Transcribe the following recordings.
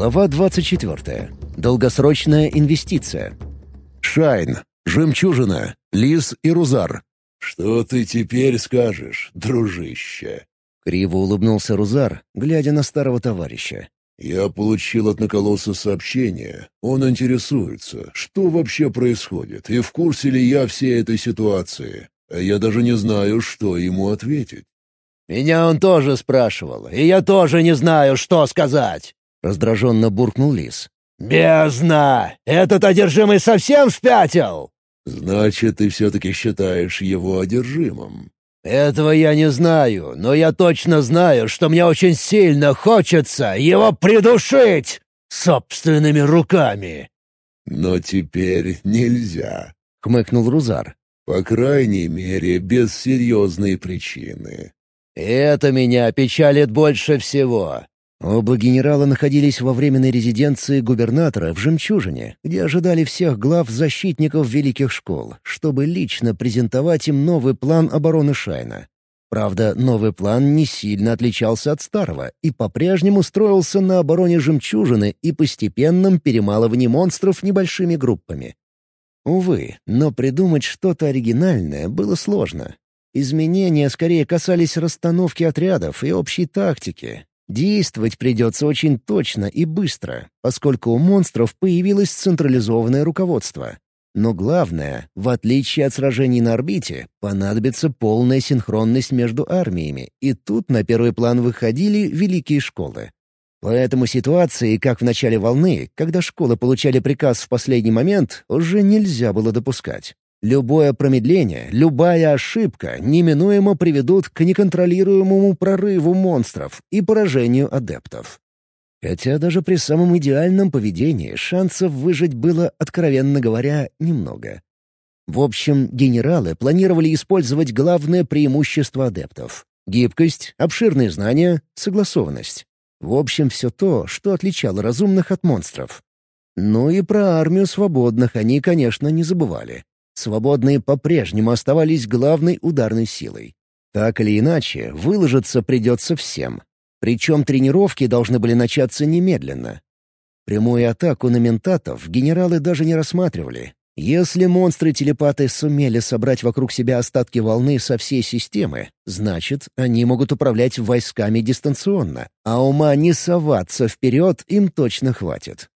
Глава 24. Долгосрочная инвестиция. Шайн, Жемчужина, Лис и Рузар. «Что ты теперь скажешь, дружище?» Криво улыбнулся Рузар, глядя на старого товарища. «Я получил от Наколоса сообщение. Он интересуется, что вообще происходит, и в курсе ли я всей этой ситуации. А я даже не знаю, что ему ответить». «Меня он тоже спрашивал, и я тоже не знаю, что сказать!» — раздраженно буркнул Лис. «Бездна! Этот одержимый совсем спятил!» «Значит, ты все-таки считаешь его одержимым?» «Этого я не знаю, но я точно знаю, что мне очень сильно хочется его придушить собственными руками». «Но теперь нельзя», — хмыкнул Рузар. «По крайней мере, без серьезной причины». «Это меня печалит больше всего. Оба генерала находились во временной резиденции губернатора в «Жемчужине», где ожидали всех глав защитников великих школ, чтобы лично презентовать им новый план обороны Шайна. Правда, новый план не сильно отличался от старого и по-прежнему строился на обороне «Жемчужины» и постепенном перемалывании монстров небольшими группами. Увы, но придумать что-то оригинальное было сложно. Изменения скорее касались расстановки отрядов и общей тактики, Действовать придется очень точно и быстро, поскольку у монстров появилось централизованное руководство. Но главное, в отличие от сражений на орбите, понадобится полная синхронность между армиями, и тут на первый план выходили великие школы. Поэтому ситуации, как в начале волны, когда школы получали приказ в последний момент, уже нельзя было допускать. Любое промедление, любая ошибка неминуемо приведут к неконтролируемому прорыву монстров и поражению адептов. Хотя даже при самом идеальном поведении шансов выжить было, откровенно говоря, немного. В общем, генералы планировали использовать главное преимущество адептов — гибкость, обширные знания, согласованность. В общем, все то, что отличало разумных от монстров. Ну и про армию свободных они, конечно, не забывали. Свободные по-прежнему оставались главной ударной силой. Так или иначе, выложиться придется всем. Причем тренировки должны были начаться немедленно. Прямую атаку на ментатов генералы даже не рассматривали. Если монстры-телепаты сумели собрать вокруг себя остатки волны со всей системы, значит, они могут управлять войсками дистанционно, а ума не соваться вперед им точно хватит.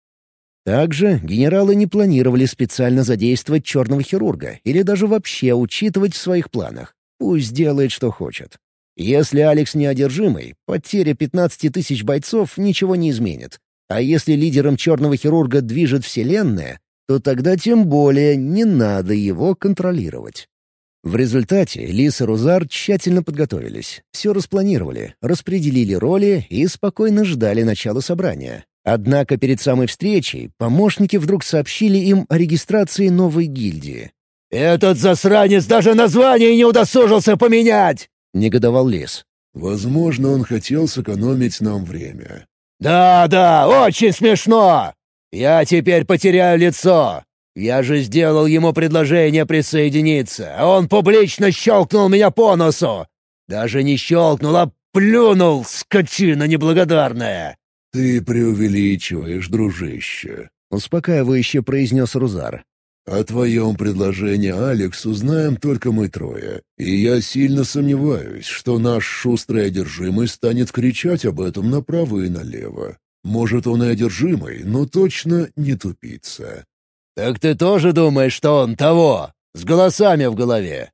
Также генералы не планировали специально задействовать черного хирурга или даже вообще учитывать в своих планах. Пусть делает, что хочет. Если Алекс неодержимый, потеря 15 тысяч бойцов ничего не изменит. А если лидером черного хирурга движет Вселенная, то тогда тем более не надо его контролировать. В результате Лис и Рузар тщательно подготовились, все распланировали, распределили роли и спокойно ждали начала собрания. Однако перед самой встречей помощники вдруг сообщили им о регистрации новой гильдии. «Этот засранец даже название не удосужился поменять!» — негодовал Лис. «Возможно, он хотел сэкономить нам время». «Да-да, очень смешно! Я теперь потеряю лицо. Я же сделал ему предложение присоединиться, а он публично щелкнул меня по носу. Даже не щелкнул, а плюнул, скотина неблагодарная!» «Ты преувеличиваешь, дружище», — успокаивающе произнес Рузар. «О твоем предложении, Алекс, узнаем только мы трое. И я сильно сомневаюсь, что наш шустрый одержимый станет кричать об этом направо и налево. Может, он и одержимый, но точно не тупица». «Так ты тоже думаешь, что он того? С голосами в голове?»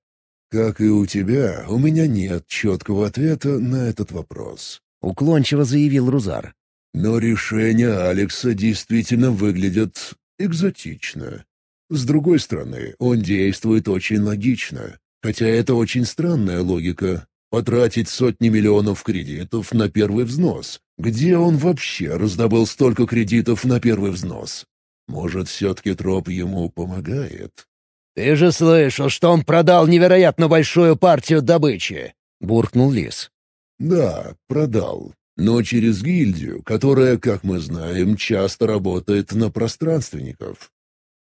«Как и у тебя, у меня нет четкого ответа на этот вопрос», — уклончиво заявил Рузар. Но решения Алекса действительно выглядят экзотично. С другой стороны, он действует очень логично. Хотя это очень странная логика. Потратить сотни миллионов кредитов на первый взнос. Где он вообще раздобыл столько кредитов на первый взнос? Может, все-таки троп ему помогает? «Ты же слышал, что он продал невероятно большую партию добычи!» — буркнул Лис. «Да, продал но через гильдию, которая, как мы знаем, часто работает на пространственников.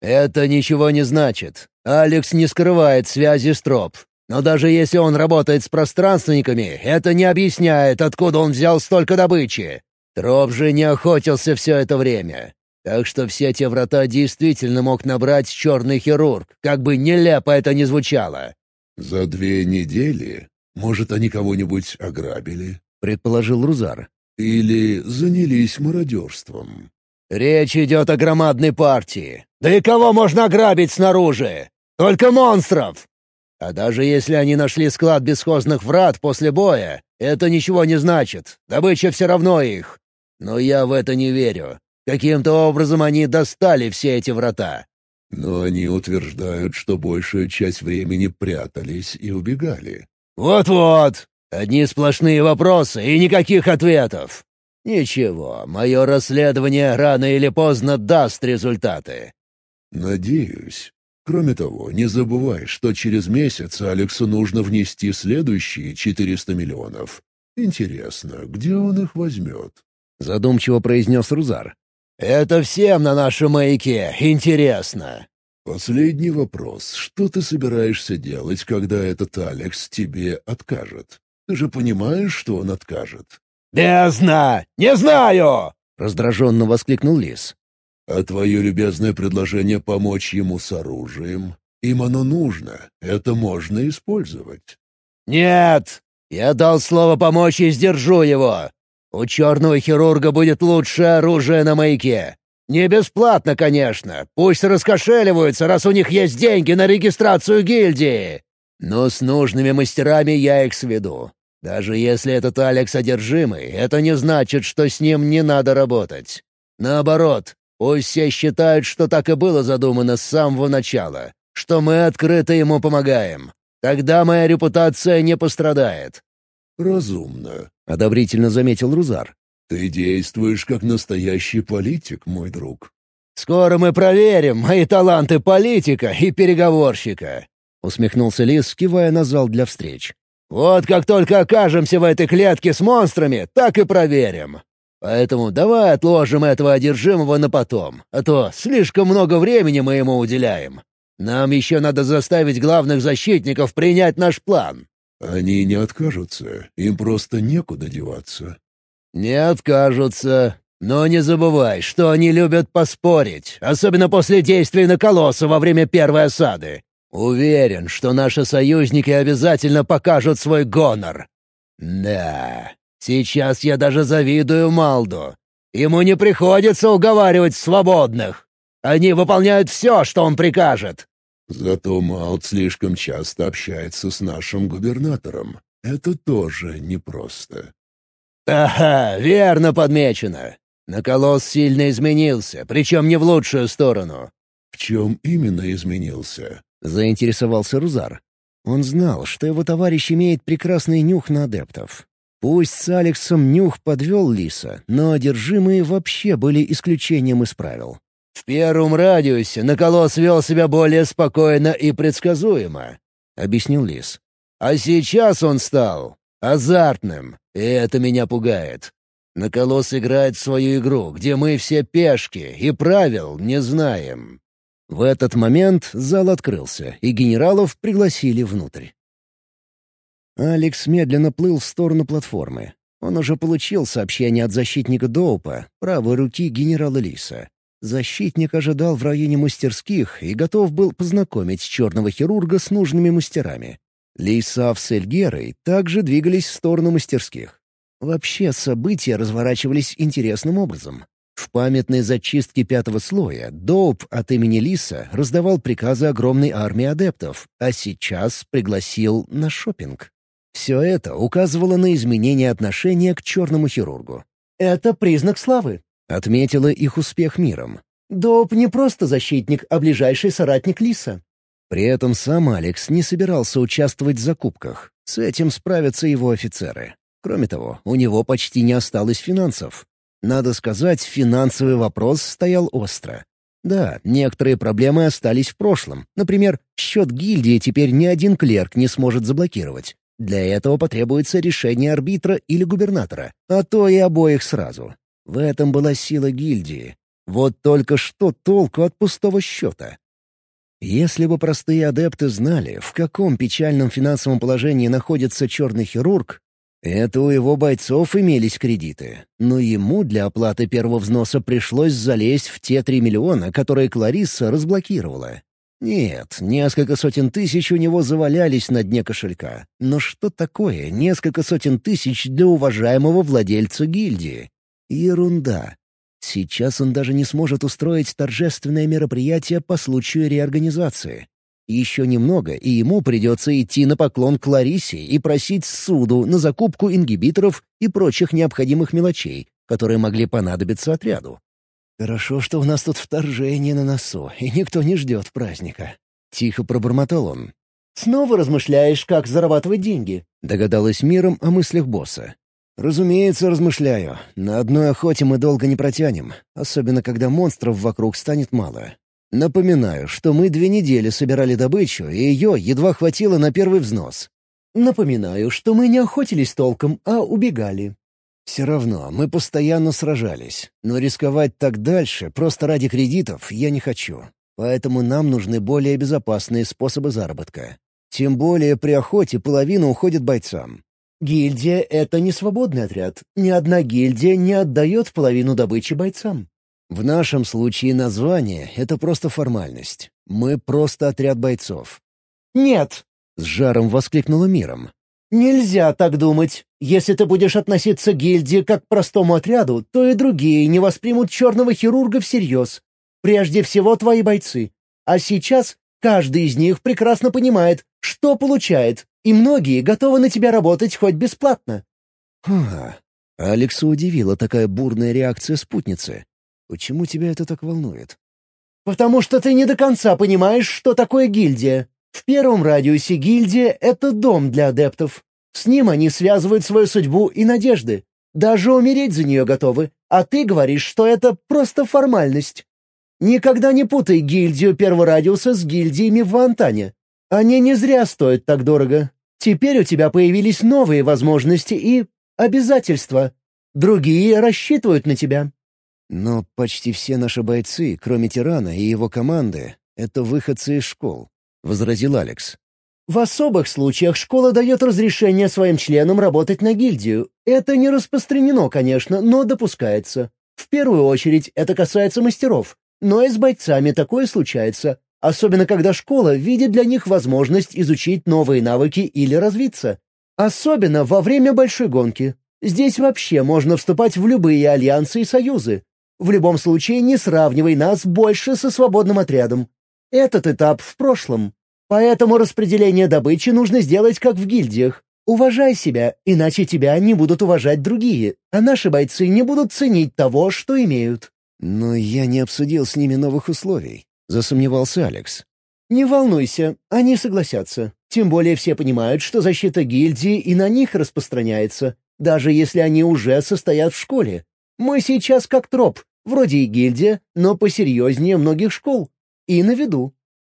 «Это ничего не значит. Алекс не скрывает связи с троп. Но даже если он работает с пространственниками, это не объясняет, откуда он взял столько добычи. Троп же не охотился все это время. Так что все те врата действительно мог набрать черный хирург, как бы нелепо это ни звучало. «За две недели? Может, они кого-нибудь ограбили?» — предположил Рузар. «Или занялись мародерством?» «Речь идет о громадной партии. Да и кого можно ограбить снаружи? Только монстров! А даже если они нашли склад бесхозных врат после боя, это ничего не значит. Добыча все равно их. Но я в это не верю. Каким-то образом они достали все эти врата. Но они утверждают, что большую часть времени прятались и убегали. Вот-вот. Одни сплошные вопросы и никаких ответов. Ничего, мое расследование рано или поздно даст результаты. Надеюсь. Кроме того, не забывай, что через месяц Алексу нужно внести следующие 400 миллионов. Интересно, где он их возьмет? Задумчиво произнес Рузар. «Это всем на нашем маяке интересно». «Последний вопрос. Что ты собираешься делать, когда этот Алекс тебе откажет? Ты же понимаешь, что он откажет?» «Бездна! Не знаю!» — раздраженно воскликнул Лис. «А твое любезное предложение помочь ему с оружием? Им оно нужно. Это можно использовать». «Нет! Я дал слово помочь и сдержу его. У черного хирурга будет лучшее оружие на маяке. Не бесплатно, конечно. Пусть раскошеливаются, раз у них есть деньги на регистрацию гильдии. Но с нужными мастерами я их сведу. Даже если этот Алекс одержимый, это не значит, что с ним не надо работать. Наоборот, пусть все считают, что так и было задумано с самого начала, что мы открыто ему помогаем. Тогда моя репутация не пострадает. «Разумно», — одобрительно заметил Рузар. «Ты действуешь как настоящий политик, мой друг». «Скоро мы проверим мои таланты политика и переговорщика», — усмехнулся Лис, кивая на зал для встреч. «Вот как только окажемся в этой клетке с монстрами, так и проверим. Поэтому давай отложим этого одержимого на потом, а то слишком много времени мы ему уделяем. Нам еще надо заставить главных защитников принять наш план». Они не откажутся, им просто некуда деваться. Не откажутся. Но не забывай, что они любят поспорить, особенно после действий на колосса во время первой осады. Уверен, что наши союзники обязательно покажут свой гонор. Да, сейчас я даже завидую Малду. Ему не приходится уговаривать свободных. Они выполняют все, что он прикажет. Зато Маут слишком часто общается с нашим губернатором. Это тоже непросто. «Ага, верно подмечено. Наколос сильно изменился, причем не в лучшую сторону». «В чем именно изменился?» — заинтересовался Рузар. Он знал, что его товарищ имеет прекрасный нюх на адептов. Пусть с Алексом нюх подвел Лиса, но одержимые вообще были исключением из правил. В первом радиусе Наколос вел себя более спокойно и предсказуемо, — объяснил Лис. А сейчас он стал азартным, и это меня пугает. Наколос играет свою игру, где мы все пешки, и правил не знаем. В этот момент зал открылся, и генералов пригласили внутрь. Алекс медленно плыл в сторону платформы. Он уже получил сообщение от защитника Доупа, правой руки генерала Лиса. Защитник ожидал в районе мастерских и готов был познакомить черного хирурга с нужными мастерами. Лейсав с Эльгерой также двигались в сторону мастерских. Вообще события разворачивались интересным образом. В памятной зачистке пятого слоя Доуп от имени Лиса раздавал приказы огромной армии адептов, а сейчас пригласил на шопинг. Все это указывало на изменение отношения к черному хирургу. «Это признак славы», — отметила их успех миром. «Доуп не просто защитник, а ближайший соратник Лиса». При этом сам Алекс не собирался участвовать в закупках. С этим справятся его офицеры. Кроме того, у него почти не осталось финансов. Надо сказать, финансовый вопрос стоял остро. Да, некоторые проблемы остались в прошлом. Например, счет гильдии теперь ни один клерк не сможет заблокировать. Для этого потребуется решение арбитра или губернатора, а то и обоих сразу. В этом была сила гильдии. Вот только что толку от пустого счета? Если бы простые адепты знали, в каком печальном финансовом положении находится черный хирург, Это у его бойцов имелись кредиты, но ему для оплаты первого взноса пришлось залезть в те три миллиона, которые Кларисса разблокировала. Нет, несколько сотен тысяч у него завалялись на дне кошелька. Но что такое несколько сотен тысяч для уважаемого владельца гильдии? Ерунда. Сейчас он даже не сможет устроить торжественное мероприятие по случаю реорганизации. Еще немного, и ему придется идти на поклон к Ларисе и просить суду на закупку ингибиторов и прочих необходимых мелочей, которые могли понадобиться отряду. «Хорошо, что у нас тут вторжение на носу, и никто не ждет праздника». Тихо пробормотал он. «Снова размышляешь, как зарабатывать деньги?» Догадалась миром о мыслях босса. «Разумеется, размышляю. На одной охоте мы долго не протянем, особенно когда монстров вокруг станет мало. Напоминаю, что мы две недели собирали добычу, и ее едва хватило на первый взнос. Напоминаю, что мы не охотились толком, а убегали. Все равно мы постоянно сражались, но рисковать так дальше просто ради кредитов я не хочу. Поэтому нам нужны более безопасные способы заработка. Тем более при охоте половина уходит бойцам. Гильдия — это не свободный отряд. Ни одна гильдия не отдает половину добычи бойцам. В нашем случае название — это просто формальность. Мы просто отряд бойцов. «Нет!» — с жаром воскликнула миром. «Нельзя так думать. Если ты будешь относиться к гильдии как к простому отряду, то и другие не воспримут черного хирурга всерьез. Прежде всего твои бойцы. А сейчас каждый из них прекрасно понимает, что получает, и многие готовы на тебя работать хоть бесплатно». «Ха!» Алекса удивила такая бурная реакция спутницы. «Почему тебя это так волнует?» «Потому что ты не до конца понимаешь, что такое гильдия. В первом радиусе гильдия — это дом для адептов. С ним они связывают свою судьбу и надежды. Даже умереть за нее готовы. А ты говоришь, что это просто формальность. Никогда не путай гильдию первого радиуса с гильдиями в Антане. Они не зря стоят так дорого. Теперь у тебя появились новые возможности и обязательства. Другие рассчитывают на тебя». «Но почти все наши бойцы, кроме Тирана и его команды, это выходцы из школ», — возразил Алекс. «В особых случаях школа дает разрешение своим членам работать на гильдию. Это не распространено, конечно, но допускается. В первую очередь это касается мастеров, но и с бойцами такое случается, особенно когда школа видит для них возможность изучить новые навыки или развиться. Особенно во время большой гонки. Здесь вообще можно вступать в любые альянсы и союзы. В любом случае не сравнивай нас больше со свободным отрядом. Этот этап в прошлом. Поэтому распределение добычи нужно сделать как в гильдиях. Уважай себя, иначе тебя не будут уважать другие, а наши бойцы не будут ценить того, что имеют. Но я не обсудил с ними новых условий. — засомневался Алекс. «Не волнуйся, они согласятся. Тем более все понимают, что защита гильдии и на них распространяется, даже если они уже состоят в школе. Мы сейчас как троп, вроде и гильдия, но посерьезнее многих школ. И на виду».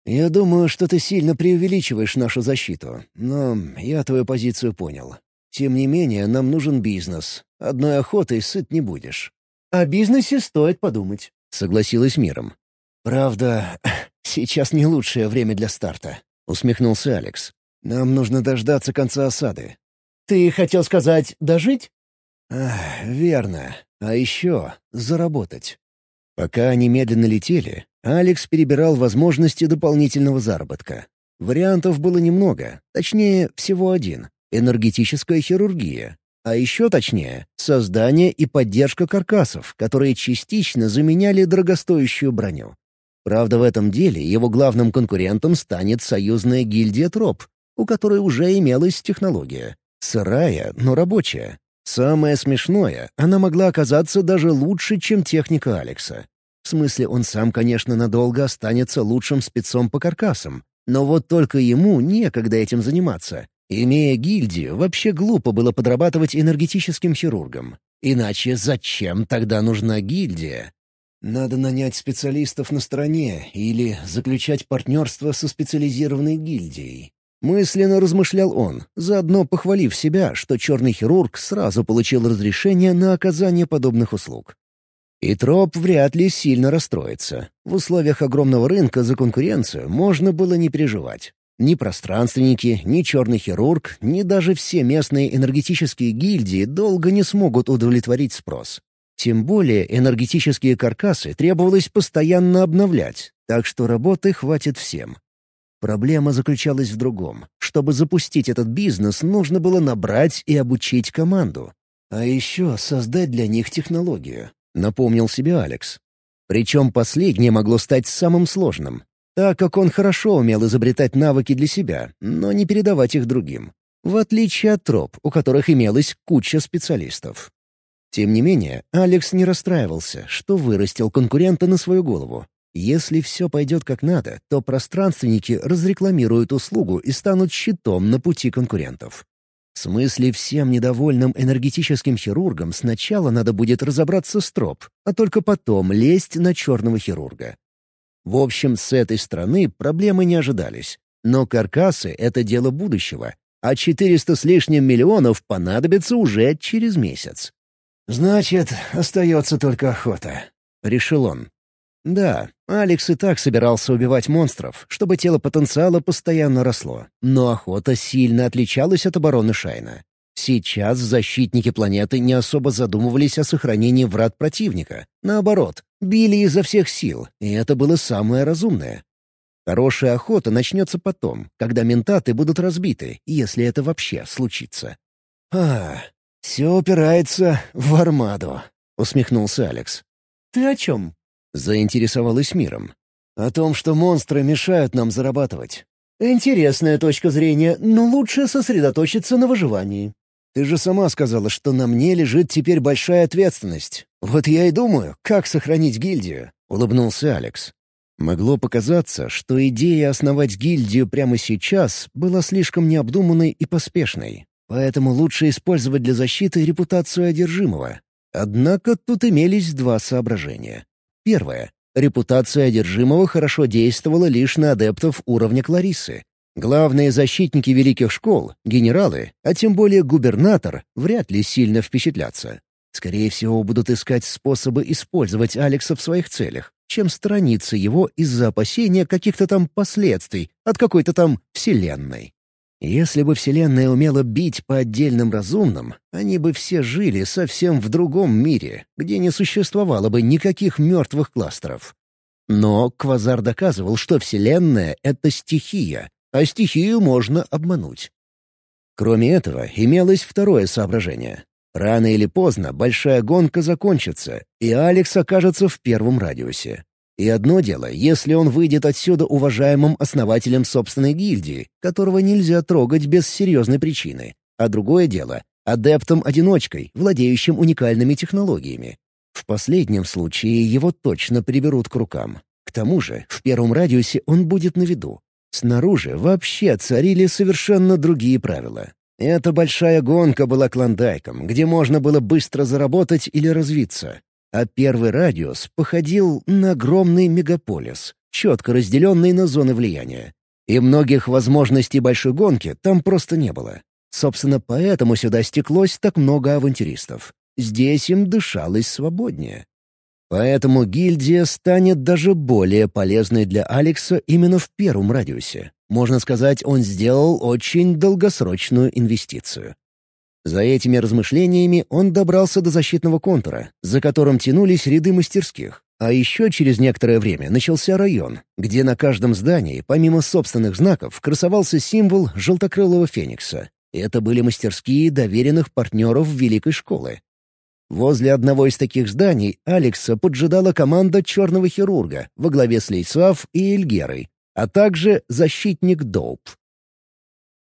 «Я думаю, что ты сильно преувеличиваешь нашу защиту, но я твою позицию понял. Тем не менее, нам нужен бизнес. Одной охотой сыт не будешь». «О бизнесе стоит подумать», — согласилась миром. «Правда, сейчас не лучшее время для старта», — усмехнулся Алекс. «Нам нужно дождаться конца осады». «Ты хотел сказать «дожить»?» Ах, «Верно. А еще заработать». Пока они медленно летели, Алекс перебирал возможности дополнительного заработка. Вариантов было немного, точнее, всего один — энергетическая хирургия. А еще точнее, создание и поддержка каркасов, которые частично заменяли дорогостоящую броню. Правда, в этом деле его главным конкурентом станет союзная гильдия Троп, у которой уже имелась технология. Сырая, но рабочая. Самое смешное, она могла оказаться даже лучше, чем техника Алекса. В смысле, он сам, конечно, надолго останется лучшим спецом по каркасам, но вот только ему некогда этим заниматься. Имея гильдию, вообще глупо было подрабатывать энергетическим хирургом. Иначе зачем тогда нужна гильдия? Надо нанять специалистов на стороне или заключать партнерство со специализированной гильдией. Мысленно размышлял он, заодно похвалив себя, что черный хирург сразу получил разрешение на оказание подобных услуг. И Троп вряд ли сильно расстроится. В условиях огромного рынка за конкуренцию можно было не переживать. Ни пространственники, ни черный хирург, ни даже все местные энергетические гильдии долго не смогут удовлетворить спрос. Тем более энергетические каркасы требовалось постоянно обновлять, так что работы хватит всем. Проблема заключалась в другом. Чтобы запустить этот бизнес, нужно было набрать и обучить команду. А еще создать для них технологию, напомнил себе Алекс. Причем последнее могло стать самым сложным, так как он хорошо умел изобретать навыки для себя, но не передавать их другим. В отличие от троп, у которых имелась куча специалистов. Тем не менее, Алекс не расстраивался, что вырастил конкурента на свою голову. Если все пойдет как надо, то пространственники разрекламируют услугу и станут щитом на пути конкурентов. В смысле, всем недовольным энергетическим хирургам сначала надо будет разобраться с троп, а только потом лезть на черного хирурга. В общем, с этой стороны проблемы не ожидались. Но каркасы — это дело будущего, а 400 с лишним миллионов понадобится уже через месяц. «Значит, остается только охота», — решил он. Да, Алекс и так собирался убивать монстров, чтобы тело потенциала постоянно росло. Но охота сильно отличалась от обороны Шайна. Сейчас защитники планеты не особо задумывались о сохранении врат противника. Наоборот, били изо всех сил, и это было самое разумное. Хорошая охота начнется потом, когда ментаты будут разбиты, если это вообще случится. «А, все упирается в армаду», — усмехнулся Алекс. «Ты о чем?» — заинтересовалась миром. «О том, что монстры мешают нам зарабатывать». «Интересная точка зрения, но лучше сосредоточиться на выживании». «Ты же сама сказала, что на мне лежит теперь большая ответственность. Вот я и думаю, как сохранить гильдию», — улыбнулся Алекс. Могло показаться, что идея основать гильдию прямо сейчас была слишком необдуманной и поспешной. Поэтому лучше использовать для защиты репутацию одержимого. Однако тут имелись два соображения. Первое. Репутация одержимого хорошо действовала лишь на адептов уровня Кларисы. Главные защитники великих школ, генералы, а тем более губернатор, вряд ли сильно впечатлятся. Скорее всего, будут искать способы использовать Алекса в своих целях, чем сторониться его из-за опасения каких-то там последствий от какой-то там вселенной. Если бы Вселенная умела бить по отдельным разумным, они бы все жили совсем в другом мире, где не существовало бы никаких мертвых кластеров. Но Квазар доказывал, что Вселенная — это стихия, а стихию можно обмануть. Кроме этого, имелось второе соображение. Рано или поздно большая гонка закончится, и Алекс окажется в первом радиусе. И одно дело, если он выйдет отсюда уважаемым основателем собственной гильдии, которого нельзя трогать без серьезной причины, а другое дело — адептом-одиночкой, владеющим уникальными технологиями. В последнем случае его точно приберут к рукам. К тому же, в первом радиусе он будет на виду. Снаружи вообще царили совершенно другие правила. Эта большая гонка была клондайком, где можно было быстро заработать или развиться а первый радиус походил на огромный мегаполис, четко разделенный на зоны влияния. И многих возможностей большой гонки там просто не было. Собственно, поэтому сюда стеклось так много авантюристов. Здесь им дышалось свободнее. Поэтому гильдия станет даже более полезной для Алекса именно в первом радиусе. Можно сказать, он сделал очень долгосрочную инвестицию. За этими размышлениями он добрался до защитного контура, за которым тянулись ряды мастерских. А еще через некоторое время начался район, где на каждом здании, помимо собственных знаков, красовался символ желтокрылого феникса. Это были мастерские доверенных партнеров Великой школы. Возле одного из таких зданий Алекса поджидала команда черного хирурга во главе с Лейсав и Эльгерой, а также защитник Доуп.